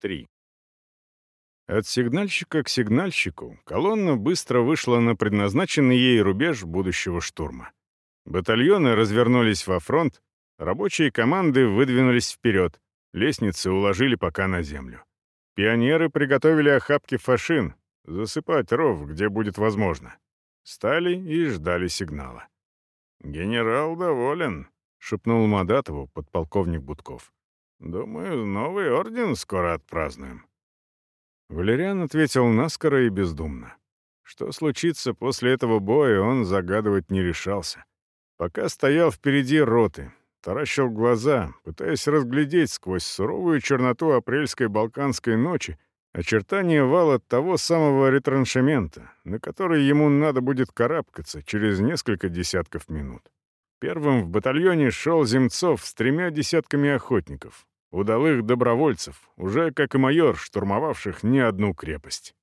3. От сигнальщика к сигнальщику колонна быстро вышла на предназначенный ей рубеж будущего штурма. Батальоны развернулись во фронт, рабочие команды выдвинулись вперед, лестницы уложили пока на землю. Пионеры приготовили охапки фашин, засыпать ров, где будет возможно. Стали и ждали сигнала. «Генерал доволен», — шепнул Мадатову подполковник Будков. «Думаю, новый орден скоро отпразднуем». Валериан ответил наскоро и бездумно. Что случится после этого боя, он загадывать не решался. Пока стоял впереди роты, таращил глаза, пытаясь разглядеть сквозь суровую черноту апрельской балканской ночи очертания вала того самого ретраншемента, на который ему надо будет карабкаться через несколько десятков минут. Первым в батальоне шел Земцов с тремя десятками охотников, удалых добровольцев, уже как и майор, штурмовавших не одну крепость.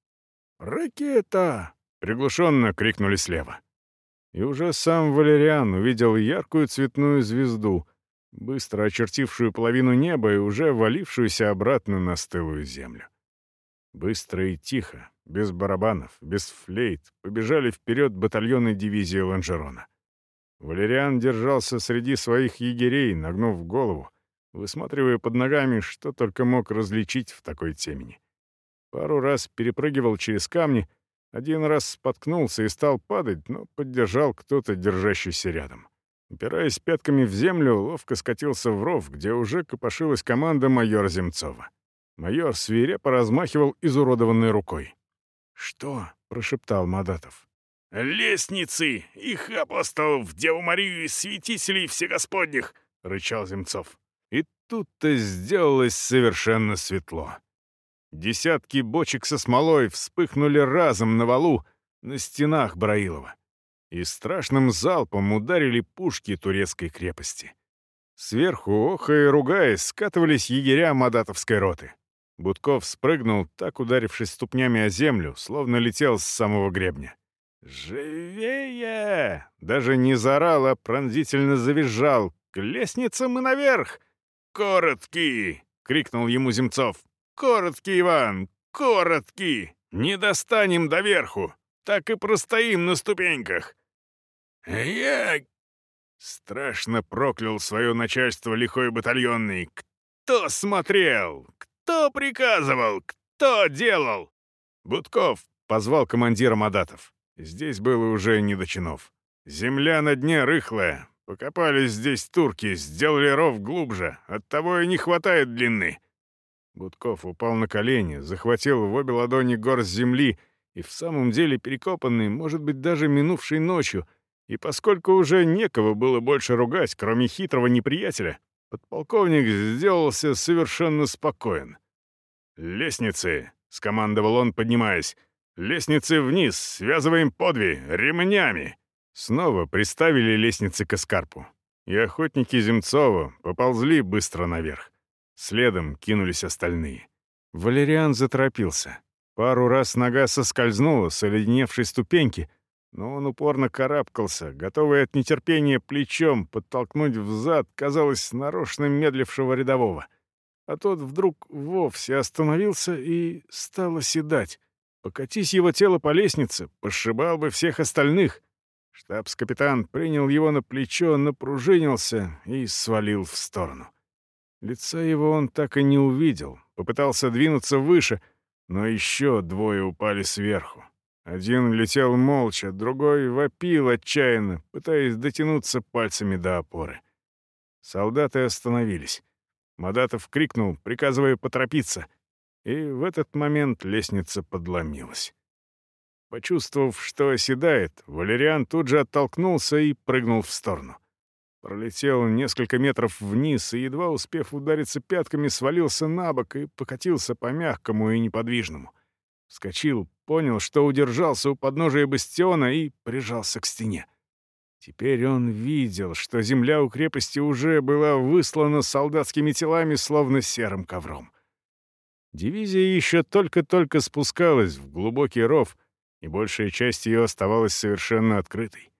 «Ракета!» — приглушенно крикнули слева. И уже сам Валериан увидел яркую цветную звезду, быстро очертившую половину неба и уже валившуюся обратно на стылую землю. Быстро и тихо, без барабанов, без флейт, побежали вперед батальоны дивизии Ланжерона. Валериан держался среди своих егерей, нагнув голову, высматривая под ногами, что только мог различить в такой темени. Пару раз перепрыгивал через камни, один раз споткнулся и стал падать, но поддержал кто-то, держащийся рядом. Упираясь пятками в землю, ловко скатился в ров, где уже копошилась команда майора Земцова. Майор свирепо размахивал изуродованной рукой. «Что?» — прошептал Мадатов. «Лестницы! Их апостолов, Деву Марию и святителей всегосподних!» — рычал Земцов. И тут-то сделалось совершенно светло. Десятки бочек со смолой вспыхнули разом на валу на стенах Браилова. И страшным залпом ударили пушки турецкой крепости. Сверху, охая и ругаясь, скатывались егеря Мадатовской роты. Будков спрыгнул, так ударившись ступнями о землю, словно летел с самого гребня. «Живее!» Даже не заорал, а пронзительно завизжал. «К лестницам и наверх!» «Короткий!» — крикнул ему Земцов. «Короткий, Иван! Короткий! Не достанем доверху! Так и простоим на ступеньках!» «Я...» Страшно проклял свое начальство лихой батальонный. «Кто смотрел? Кто приказывал? Кто делал?» «Будков!» — позвал командира Мадатов. Здесь было уже не до чинов. Земля на дне рыхлая. Покопались здесь турки, сделали ров глубже. Оттого и не хватает длины. Гудков упал на колени, захватил в обе ладони горсть земли и в самом деле перекопанный, может быть, даже минувшей ночью, и поскольку уже некого было больше ругать, кроме хитрого неприятеля, подполковник сделался совершенно спокоен. «Лестницы!» — скомандовал он, поднимаясь. «Лестницы вниз! Связываем подви! Ремнями!» Снова приставили лестницы к эскарпу. И охотники Земцова поползли быстро наверх. Следом кинулись остальные. Валериан заторопился. Пару раз нога соскользнула с оледеневшей ступеньки, но он упорно карабкался, готовый от нетерпения плечом подтолкнуть взад, казалось, нарочно медлившего рядового. А тот вдруг вовсе остановился и стал оседать. Покатись его тело по лестнице, пошибал бы всех остальных. Штабс-капитан принял его на плечо, напружинился и свалил в сторону. Лица его он так и не увидел, попытался двинуться выше, но еще двое упали сверху. Один летел молча, другой вопил отчаянно, пытаясь дотянуться пальцами до опоры. Солдаты остановились. Мадатов крикнул, приказывая поторопиться, и в этот момент лестница подломилась. Почувствовав, что оседает, Валериан тут же оттолкнулся и прыгнул в сторону. Пролетел несколько метров вниз и, едва успев удариться пятками, свалился на бок и покатился по мягкому и неподвижному. Вскочил, понял, что удержался у подножия бастиона и прижался к стене. Теперь он видел, что земля у крепости уже была выслана солдатскими телами, словно серым ковром. Дивизия еще только-только спускалась в глубокий ров, и большая часть ее оставалась совершенно открытой.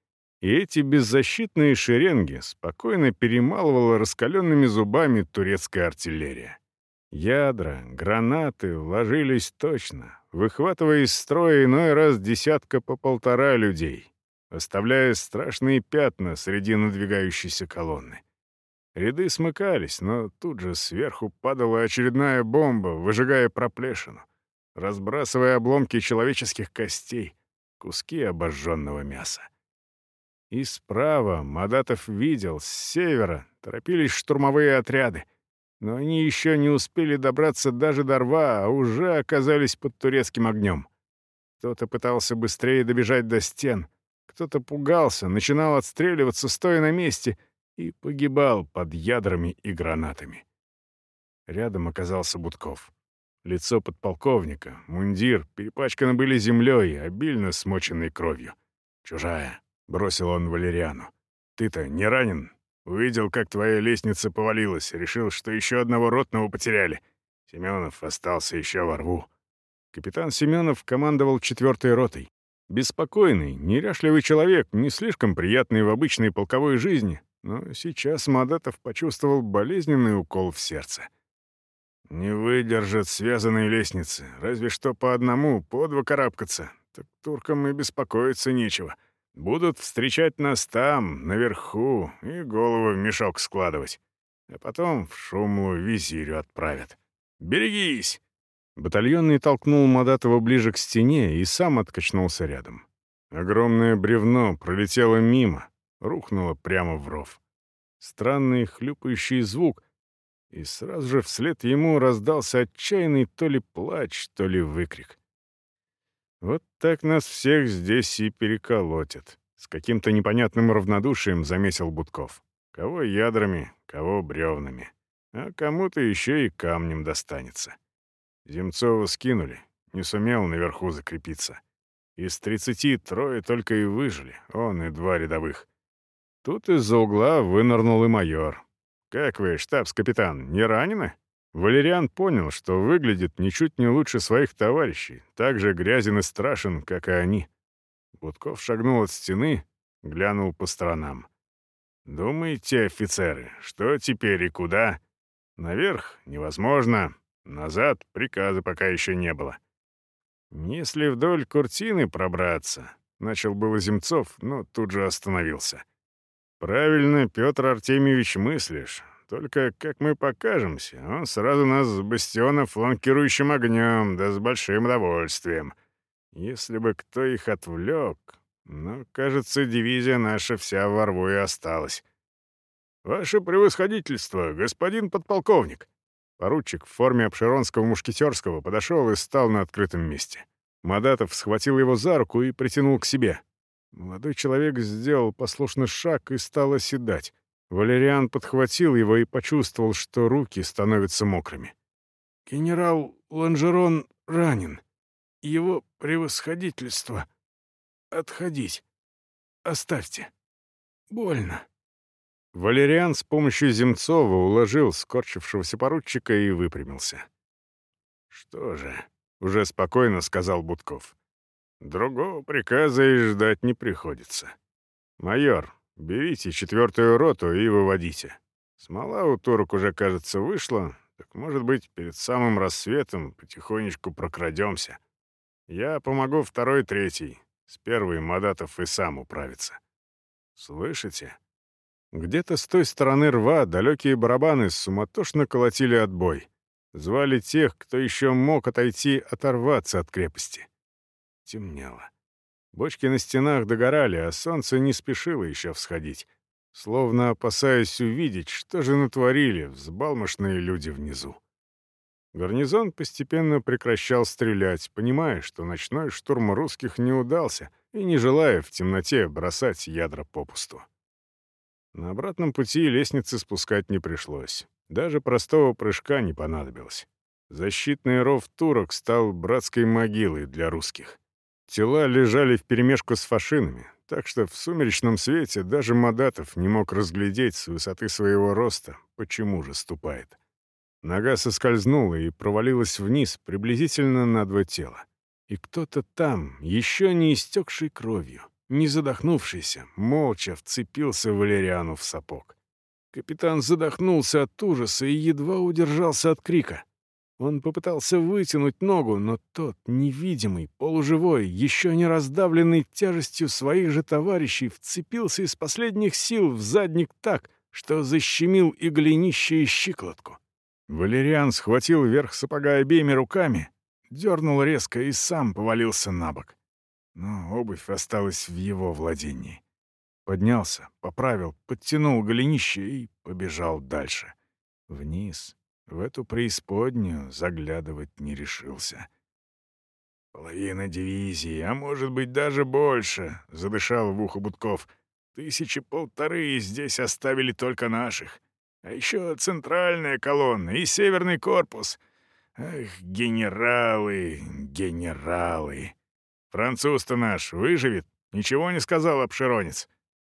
И эти беззащитные шеренги спокойно перемалывала раскаленными зубами турецкая артиллерия. Ядра, гранаты ложились точно, выхватывая из строя иной раз десятка по полтора людей, оставляя страшные пятна среди надвигающейся колонны. Ряды смыкались, но тут же сверху падала очередная бомба, выжигая проплешину, разбрасывая обломки человеческих костей, куски обожженного мяса. И справа Мадатов видел, с севера торопились штурмовые отряды — но они еще не успели добраться даже до рва, а уже оказались под турецким огнем. Кто-то пытался быстрее добежать до стен, кто-то пугался, начинал отстреливаться, стоя на месте, и погибал под ядрами и гранатами. Рядом оказался Будков. Лицо подполковника, мундир перепачканы были землей, обильно смоченной кровью. «Чужая», — бросил он Валериану. «Ты-то не ранен?» Увидел, как твоя лестница повалилась, решил, что еще одного ротного потеряли. Семенов остался еще во рву. Капитан Семенов командовал четвертой ротой. Беспокойный, неряшливый человек, не слишком приятный в обычной полковой жизни, но сейчас Мадатов почувствовал болезненный укол в сердце. Не выдержат связанные лестницы, разве что по одному, по два карабкаться. Так туркам и беспокоиться нечего. Будут встречать нас там, наверху, и голову в мешок складывать. А потом в шумлу визирю отправят. Берегись!» Батальонный толкнул Мадатова ближе к стене и сам откачнулся рядом. Огромное бревно пролетело мимо, рухнуло прямо в ров. Странный хлюпающий звук, и сразу же вслед ему раздался отчаянный то ли плач, то ли выкрик. Вот так нас всех здесь и переколотят. С каким-то непонятным равнодушием замесил Будков. Кого ядрами, кого бревнами. А кому-то еще и камнем достанется. Земцова скинули, не сумел наверху закрепиться. Из тридцати трое только и выжили, он и два рядовых. Тут из-за угла вынырнул и майор. «Как вы, штабс-капитан, не ранены?» Валериан понял, что выглядит ничуть не лучше своих товарищей, так же грязен и страшен, как и они. Будков шагнул от стены, глянул по сторонам. «Думаете, офицеры, что теперь и куда? Наверх невозможно, назад приказа пока еще не было. Если вдоль куртины пробраться...» — начал было Земцов, но тут же остановился. «Правильно, Петр Артемьевич, мыслишь. Только как мы покажемся, он сразу нас с бастиона фланкирующим огнем, да с большим удовольствием. Если бы кто их отвлек... Но, кажется, дивизия наша вся во рву и осталась. «Ваше превосходительство, господин подполковник!» Поручик в форме обширонского мушкетерского подошел и стал на открытом месте. Мадатов схватил его за руку и притянул к себе. Молодой человек сделал послушный шаг и стал оседать. Валериан подхватил его и почувствовал, что руки становятся мокрыми. «Генерал Ланжерон ранен. Его превосходительство. Отходить. Оставьте. Больно». Валериан с помощью Земцова уложил скорчившегося поручика и выпрямился. «Что же?» — уже спокойно сказал Будков. «Другого приказа и ждать не приходится. Майор, Берите четвертую роту и выводите. Смола у турок уже, кажется, вышла, так, может быть, перед самым рассветом потихонечку прокрадемся. Я помогу второй, третий. С первой Мадатов и сам управится. Слышите? Где-то с той стороны рва далекие барабаны суматошно колотили отбой. Звали тех, кто еще мог отойти, оторваться от крепости. Темнело. Бочки на стенах догорали, а солнце не спешило еще всходить, словно опасаясь увидеть, что же натворили взбалмошные люди внизу. Гарнизон постепенно прекращал стрелять, понимая, что ночной штурм русских не удался, и не желая в темноте бросать ядра попусту. На обратном пути лестницы спускать не пришлось. Даже простого прыжка не понадобилось. Защитный ров турок стал братской могилой для русских. Тела лежали вперемешку с фашинами, так что в сумеречном свете даже Мадатов не мог разглядеть с высоты своего роста, почему же ступает. Нога соскользнула и провалилась вниз приблизительно на два тела. И кто-то там, еще не истекший кровью, не задохнувшийся, молча вцепился Валериану в сапог. Капитан задохнулся от ужаса и едва удержался от крика. Он попытался вытянуть ногу, но тот, невидимый, полуживой, еще не раздавленный тяжестью своих же товарищей, вцепился из последних сил в задник так, что защемил и голенище, и щиколотку. Валериан схватил верх сапога обеими руками, дернул резко и сам повалился на бок. Но обувь осталась в его владении. Поднялся, поправил, подтянул голенище и побежал дальше. Вниз, в эту преисподнюю, заглядывать не решился. «Половина дивизии, а может быть даже больше», — задышал в ухо Будков. «Тысячи полторы здесь оставили только наших. А еще центральная колонна и северный корпус. Ах, генералы, генералы. Француз-то наш выживет? Ничего не сказал обширонец?»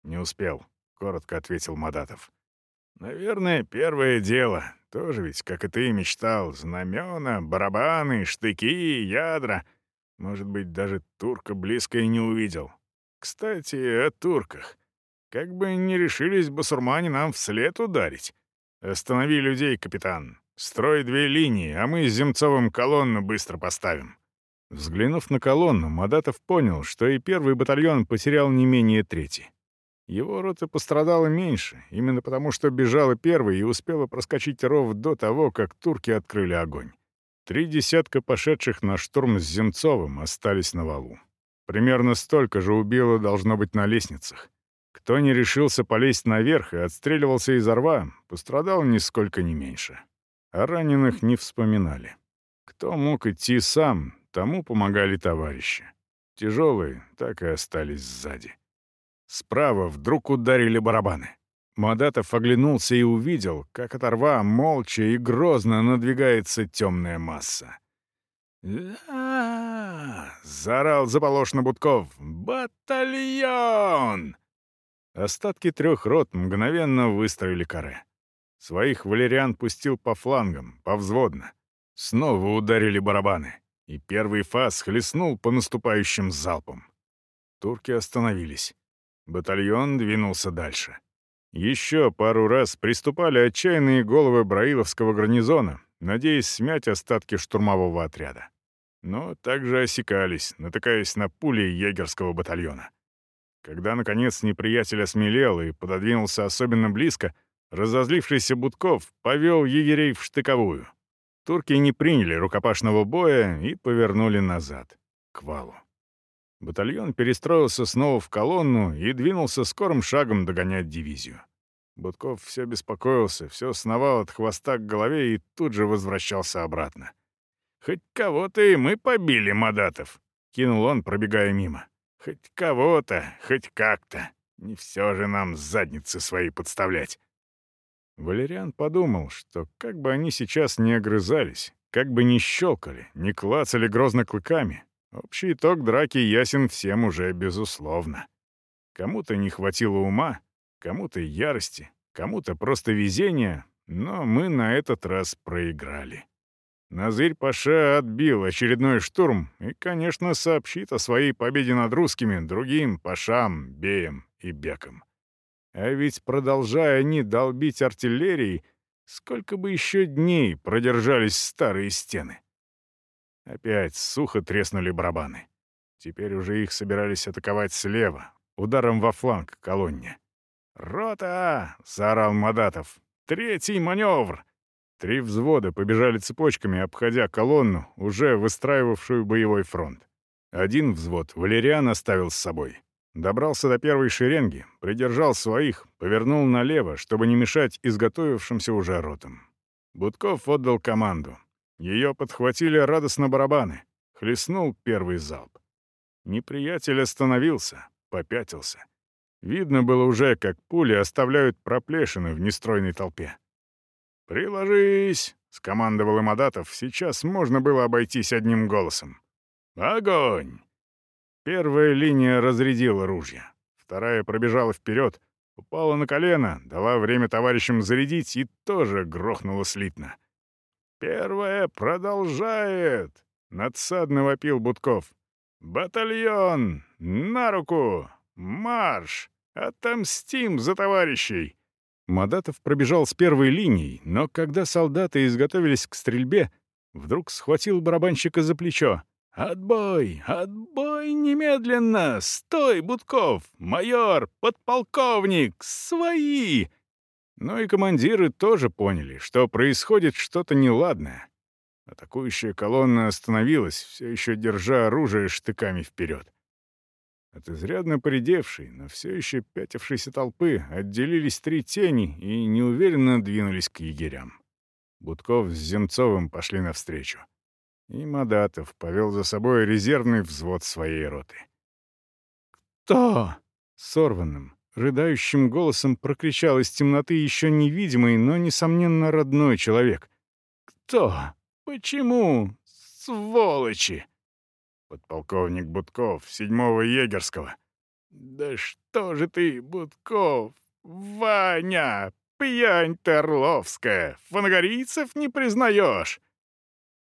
«Не успел», — коротко ответил Мадатов. «Наверное, первое дело. Тоже ведь, как и ты мечтал, знамена, барабаны, штыки, ядра. Может быть, даже турка близко и не увидел. Кстати, о турках. Как бы не решились басурмане нам вслед ударить. Останови людей, капитан. Строй две линии, а мы с Земцовым колонну быстро поставим». Взглянув на колонну, Мадатов понял, что и первый батальон потерял не менее трети. Его рота пострадала меньше, именно потому что бежала первой и успела проскочить ров до того, как турки открыли огонь. Три десятка пошедших на штурм с Земцовым остались на валу. Примерно столько же убило должно быть на лестницах. Кто не решился полезть наверх и отстреливался из рва, пострадал нисколько не меньше. А раненых не вспоминали. Кто мог идти сам, тому помогали товарищи. Тяжелые так и остались сзади. Справа вдруг ударили барабаны. Мадатов оглянулся и увидел, как от рва молча и грозно надвигается темная масса. «Да!» — заорал заполошно Будков. «Батальон!» Остатки трех рот мгновенно выстроили каре. Своих валериан пустил по флангам, повзводно. Снова ударили барабаны, и первый фас хлестнул по наступающим залпам. Турки остановились. Батальон двинулся дальше. Еще пару раз приступали отчаянные головы Браиловского гарнизона, надеясь смять остатки штурмового отряда. Но также осекались, натыкаясь на пули егерского батальона. Когда, наконец, неприятель осмелел и пододвинулся особенно близко, разозлившийся Будков повел егерей в штыковую. Турки не приняли рукопашного боя и повернули назад, к валу. Батальон перестроился снова в колонну и двинулся скорым шагом догонять дивизию. Будков все беспокоился, все сновал от хвоста к голове и тут же возвращался обратно. «Хоть кого-то и мы побили, Мадатов!» — кинул он, пробегая мимо. «Хоть кого-то, хоть как-то. Не все же нам задницы свои подставлять». Валериан подумал, что как бы они сейчас не огрызались, как бы не щелкали, не клацали грозно клыками, Общий итог драки ясен всем уже безусловно. Кому-то не хватило ума, кому-то ярости, кому-то просто везения, но мы на этот раз проиграли. Назырь Паша отбил очередной штурм и, конечно, сообщит о своей победе над русскими другим Пашам, Беям и Бекам. А ведь, продолжая они долбить артиллерией, сколько бы еще дней продержались старые стены. Опять сухо треснули барабаны. Теперь уже их собирались атаковать слева, ударом во фланг колонне. «Рота!» — заорал Мадатов. «Третий маневр!» Три взвода побежали цепочками, обходя колонну, уже выстраивавшую боевой фронт. Один взвод Валериан оставил с собой. Добрался до первой шеренги, придержал своих, повернул налево, чтобы не мешать изготовившимся уже ротам. Будков отдал команду. Ее подхватили радостно барабаны. Хлестнул первый залп. Неприятель остановился, попятился. Видно было уже, как пули оставляют проплешины в нестройной толпе. «Приложись!» — скомандовал Имадатов. Сейчас можно было обойтись одним голосом. «Огонь!» Первая линия разрядила ружья. Вторая пробежала вперед, упала на колено, дала время товарищам зарядить и тоже грохнула слитно. «Первое продолжает!» — надсадно вопил Будков. «Батальон! На руку! Марш! Отомстим за товарищей!» Мадатов пробежал с первой линией, но когда солдаты изготовились к стрельбе, Вдруг схватил барабанщика за плечо. «Отбой! Отбой немедленно! Стой, Будков! Майор! Подполковник! Свои!» Но и командиры тоже поняли, что происходит что-то неладное. Атакующая колонна остановилась, все еще держа оружие штыками вперед. От изрядно поредевшей, но все еще пятившейся толпы отделились три тени и неуверенно двинулись к егерям. Будков с Земцовым пошли навстречу. И Мадатов повел за собой резервный взвод своей роты. «Кто?» — сорванным, рыдающим голосом прокричал из темноты еще невидимый, но, несомненно, родной человек. «Кто? Почему? Сволочи!» Подполковник Будков, седьмого егерского. «Да что же ты, Будков? Ваня! Пьянь ты орловская! Фангарийцев не признаешь!»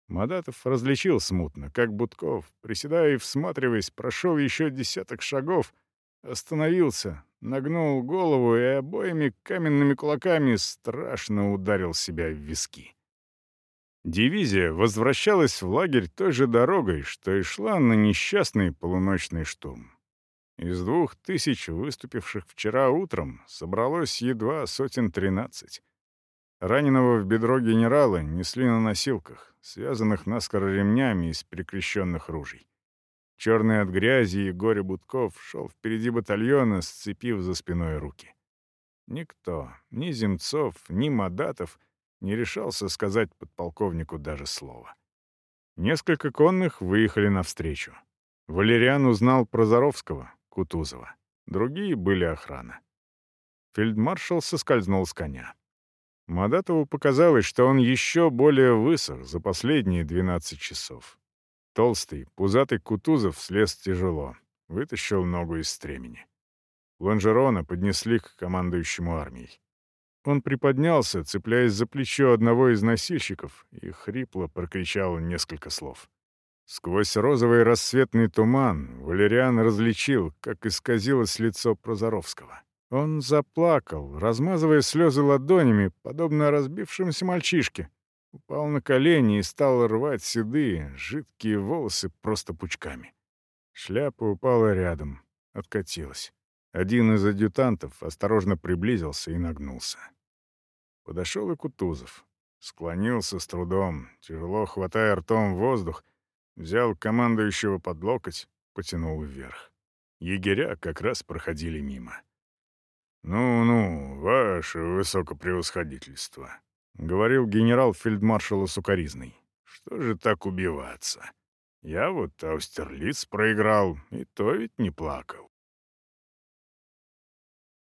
Мадатов различил смутно, как Будков, приседая и всматриваясь, прошел еще десяток шагов, остановился, нагнул голову и обоими каменными кулаками страшно ударил себя в виски. Дивизия возвращалась в лагерь той же дорогой, что и шла на несчастный полуночный штурм. Из двух тысяч выступивших вчера утром собралось едва сотен тринадцать. Раненого в бедро генерала несли на носилках, связанных наскоро ремнями из прикрещенных ружей. Черный от грязи и горе Будков шел впереди батальона, сцепив за спиной руки. Никто, ни Земцов, ни Мадатов, не решался сказать подполковнику даже слова. Несколько конных выехали навстречу. Валериан узнал про Заровского, Кутузова. Другие были охрана. Фельдмаршал соскользнул с коня. Мадатову показалось, что он еще более высох за последние 12 часов. Толстый, пузатый Кутузов слез тяжело, вытащил ногу из стремени. Лонжерона поднесли к командующему армией. Он приподнялся, цепляясь за плечо одного из носильщиков, и хрипло прокричал несколько слов. Сквозь розовый рассветный туман Валериан различил, как исказилось лицо Прозоровского. Он заплакал, размазывая слезы ладонями, подобно разбившемуся мальчишке. Упал на колени и стал рвать седые, жидкие волосы просто пучками. Шляпа упала рядом, откатилась. Один из адъютантов осторожно приблизился и нагнулся. Подошел и Кутузов. Склонился с трудом, тяжело хватая ртом воздух, взял командующего под локоть, потянул вверх. Егеря как раз проходили мимо. «Ну-ну, ваше высокопревосходительство», — говорил генерал-фельдмаршала Сукаризный. «Что же так убиваться? Я вот Аустерлиц проиграл, и то ведь не плакал.